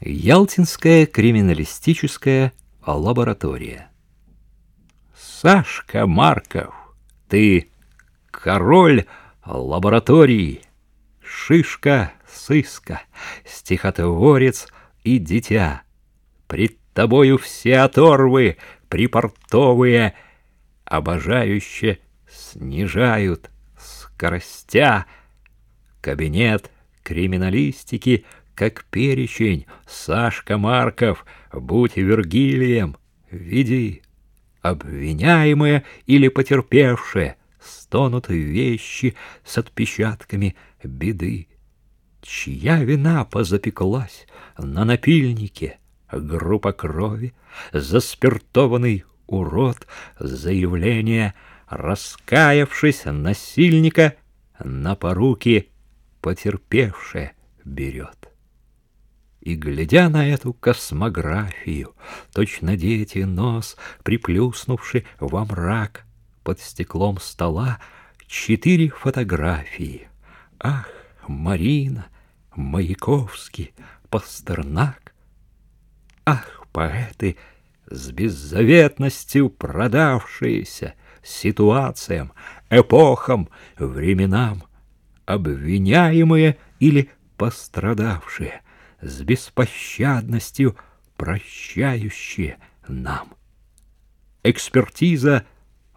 Ялтинская криминалистическая лаборатория. Сашка Марков, ты король лаборатории, шишка сыска, стихотворец и дитя. Пред тобою все оторвы припортовые, обожающе снижают скоростя. Кабинет криминалистики — как перечень, Сашка Марков, будь Вергилием, веди. Обвиняемые или потерпевшие стонут вещи с отпечатками беды. Чья вина позапеклась на напильнике? Группа крови, заспиртованный урод, заявление, раскаявшись насильника, на поруки потерпевшее берет. И, глядя на эту космографию, Точно дети нос, приплюснувши во мрак, Под стеклом стола четыре фотографии. Ах, Марина, Маяковский, Пастернак! Ах, поэты, с беззаветностью продавшиеся Ситуациям, эпохам, временам, Обвиняемые или пострадавшие — с беспощадностью прощающие нам. Экспертиза,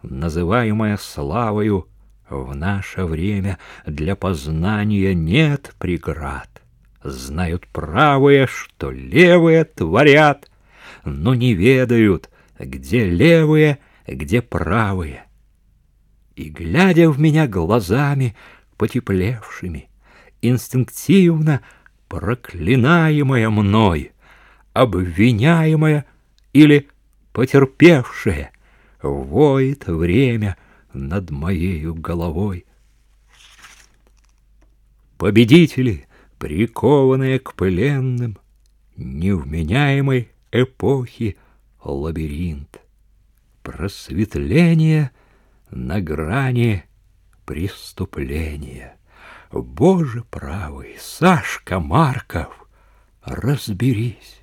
называемая славою, в наше время для познания нет преград. Знают правые, что левые творят, но не ведают, где левые, где правые. И, глядя в меня глазами потеплевшими, инстинктивно проклинаемая мной, обвиняемая или потерпевшая, воет время над моею головой. Победители, прикованные к пленным, невменяемой эпохи лабиринт, просветление на грани преступления. Боже правый, Сашка Марков, разберись.